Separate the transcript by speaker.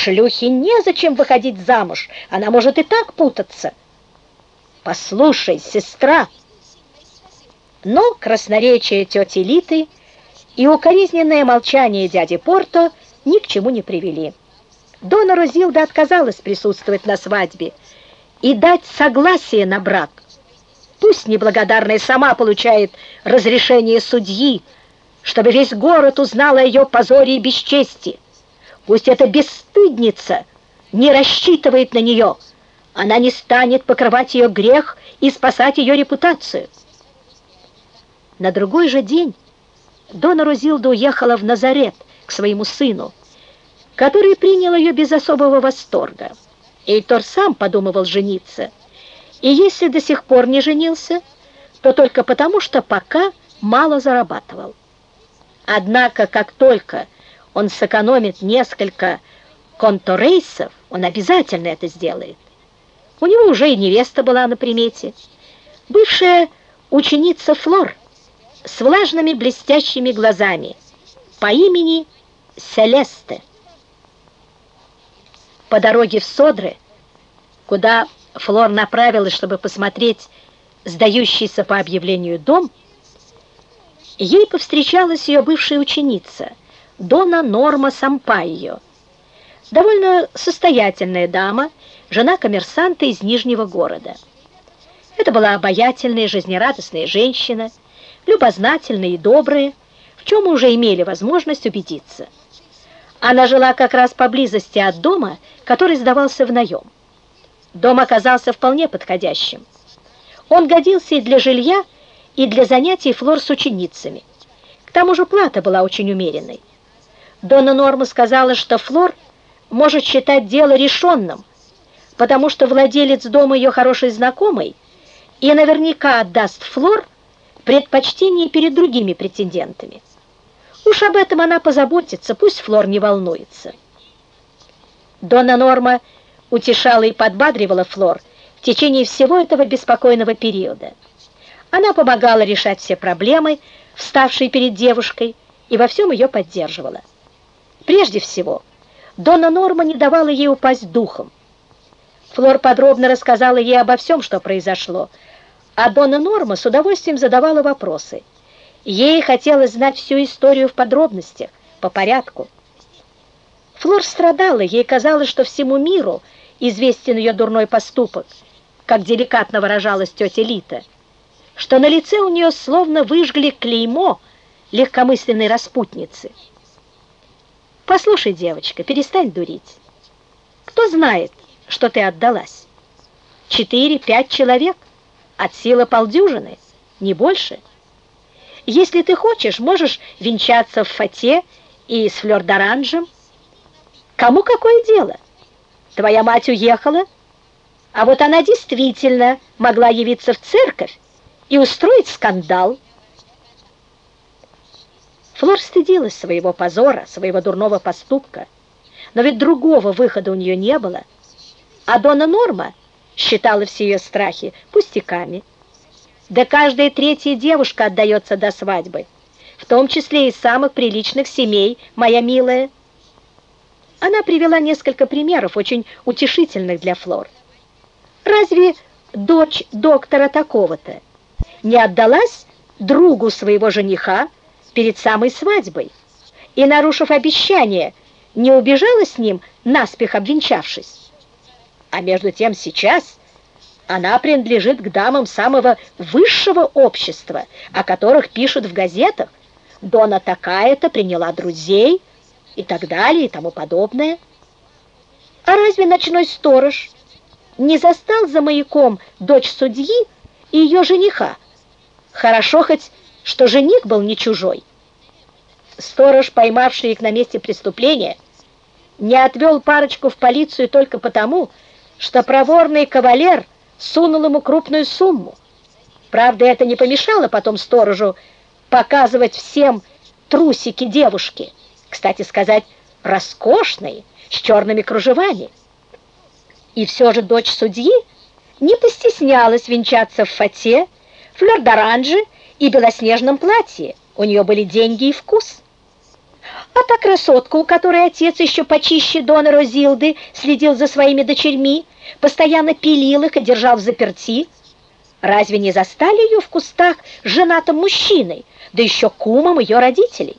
Speaker 1: Шлюхе незачем выходить замуж, она может и так путаться. Послушай, сестра. Но красноречие тети Литы и укоризненное молчание дяди Порто ни к чему не привели. Дона Розилда отказалась присутствовать на свадьбе и дать согласие на брак. Пусть неблагодарная сама получает разрешение судьи, чтобы весь город узнал о ее позоре и бесчестии. Пусть эта бесстыдница не рассчитывает на нее. Она не станет покрывать ее грех и спасать ее репутацию. На другой же день Дона Розилда уехала в Назарет к своему сыну, который принял ее без особого восторга. Эйтор сам подумывал жениться, и если до сих пор не женился, то только потому, что пока мало зарабатывал. Однако, как только он сэкономит несколько конторейсов, он обязательно это сделает. У него уже и невеста была на примете. Бывшая ученица Флор с влажными блестящими глазами по имени Селесте. По дороге в Содры, куда Флор направилась, чтобы посмотреть сдающийся по объявлению дом, ей повстречалась ее бывшая ученица, Дона Норма Сампайо, довольно состоятельная дама, жена коммерсанта из Нижнего города. Это была обаятельная, жизнерадостная женщина, любознательная и добрая, в чем мы уже имели возможность убедиться. Она жила как раз поблизости от дома, который сдавался в наем. Дом оказался вполне подходящим. Он годился и для жилья, и для занятий Флор с ученицами. К тому же плата была очень умеренной. Дона Норма сказала, что Флор может считать дело решенным, потому что владелец дома ее хороший знакомый и наверняка отдаст Флор предпочтение перед другими претендентами. Уж об этом она позаботится, пусть Флор не волнуется. Дона Норма утешала и подбадривала Флор в течение всего этого беспокойного периода. Она помогала решать все проблемы, вставшие перед девушкой, и во всем ее поддерживала. Прежде всего, Дона Норма не давала ей упасть духом. Флор подробно рассказала ей обо всем, что произошло, а Дона Норма с удовольствием задавала вопросы. Ей хотелось знать всю историю в подробностях, по порядку. Флор страдала, ей казалось, что всему миру известен ее дурной поступок, как деликатно выражалась тетя Лита, что на лице у нее словно выжгли клеймо легкомысленной распутницы. Послушай, девочка, перестань дурить. Кто знает, что ты отдалась? Четыре-пять человек, от силы полдюжины, не больше. Если ты хочешь, можешь венчаться в фате и с флёр-д'оранжем. Кому какое дело? Твоя мать уехала, а вот она действительно могла явиться в церковь и устроить скандал. Флор стыдилась своего позора, своего дурного поступка, но ведь другого выхода у нее не было. А Дона Норма считала все ее страхи пустяками. Да каждая третья девушка отдается до свадьбы, в том числе из самых приличных семей, моя милая. Она привела несколько примеров, очень утешительных для Флор. Разве дочь доктора такого-то не отдалась другу своего жениха, перед самой свадьбой и, нарушив обещание, не убежала с ним, наспех обвенчавшись. А между тем сейчас она принадлежит к дамам самого высшего общества, о которых пишут в газетах. Дона такая-то приняла друзей и так далее и тому подобное. А разве ночной сторож не застал за маяком дочь судьи и ее жениха? Хорошо хоть что жених был не чужой. Сторож, поймавший их на месте преступления, не отвел парочку в полицию только потому, что проворный кавалер сунул ему крупную сумму. Правда, это не помешало потом сторожу показывать всем трусики девушки, кстати сказать, роскошные, с черными кружевами. И все же дочь судьи не постеснялась венчаться в фате, флёр-д'оранже и белоснежном платье. У нее были деньги и вкус. А та красотка, у которой отец еще почище Дона Розилды следил за своими дочерьми, постоянно пилил их и держал в заперти, разве не застали ее в кустах женатым мужчиной, да еще кумом ее родителей?